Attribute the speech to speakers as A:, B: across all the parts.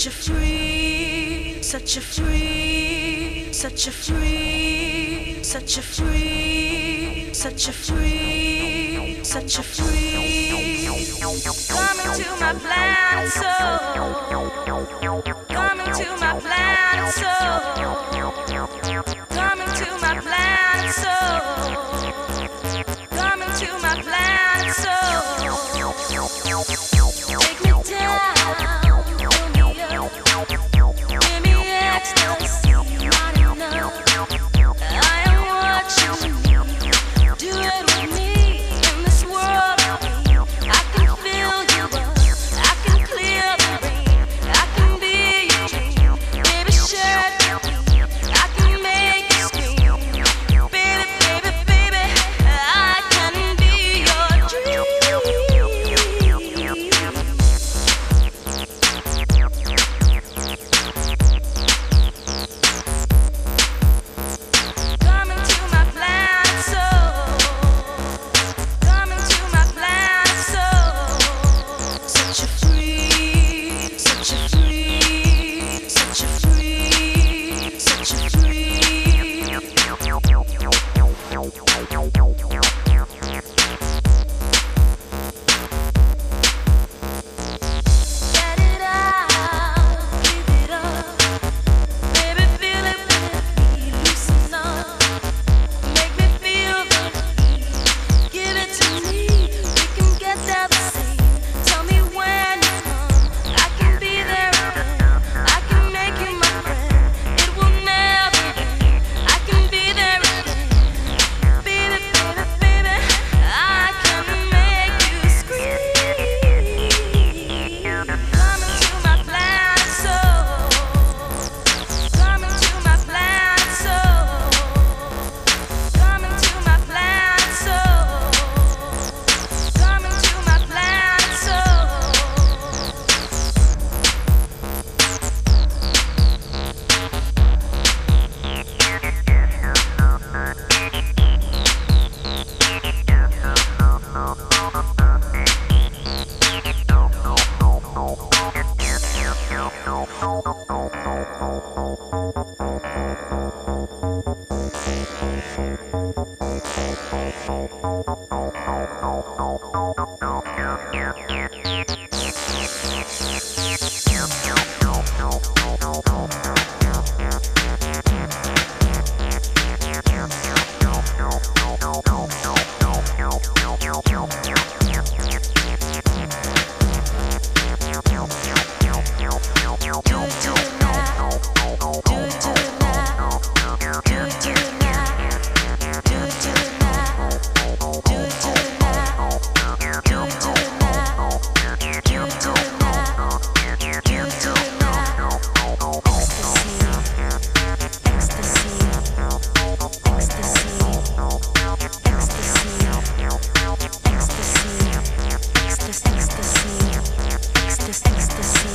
A: such a free, such a free, such a free, such a free, such a free, such a free. Come into my planet soul. Come into my planet soul. Come into my planet soul.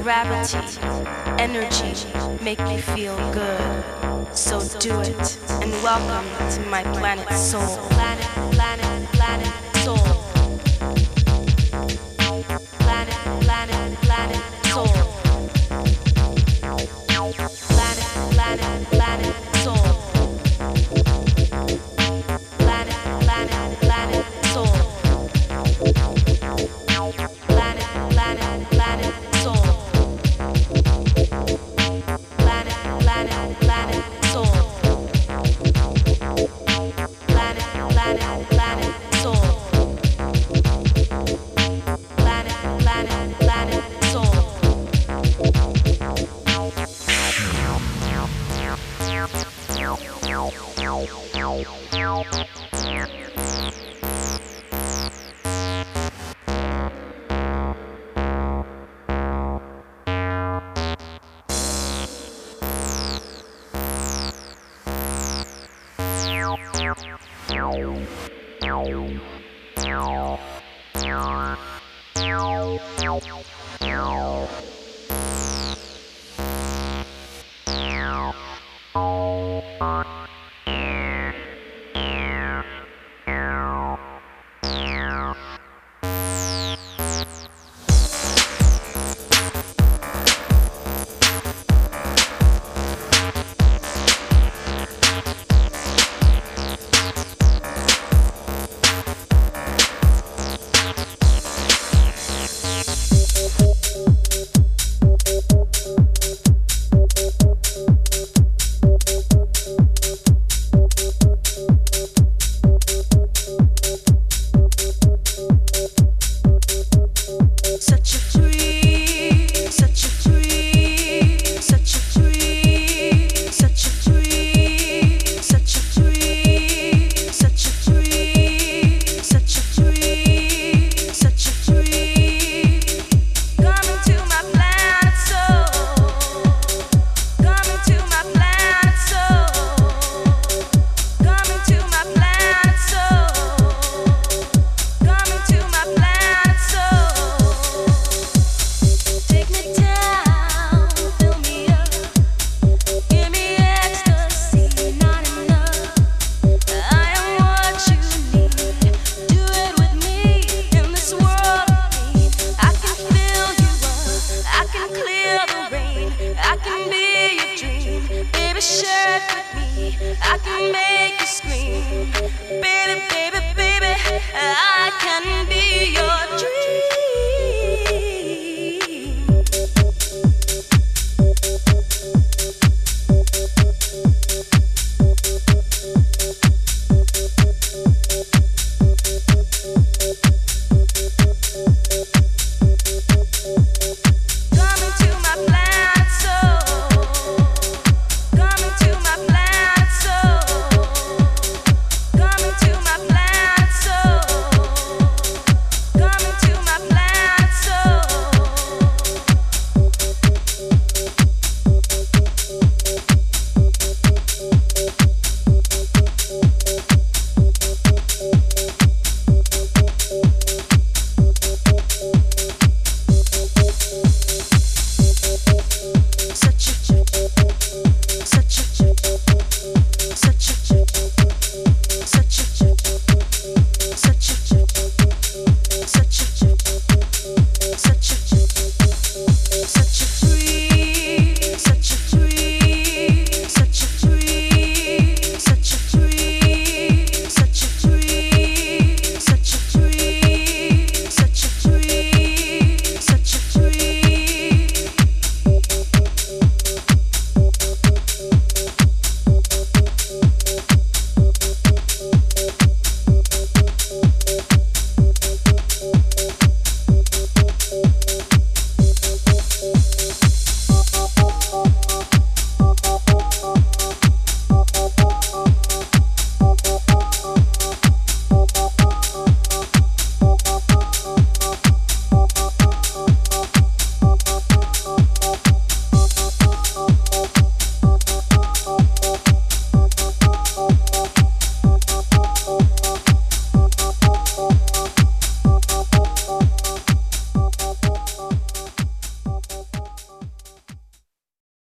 A: gravity, energy make me feel good. So do it and welcome to my planet soul. Meow.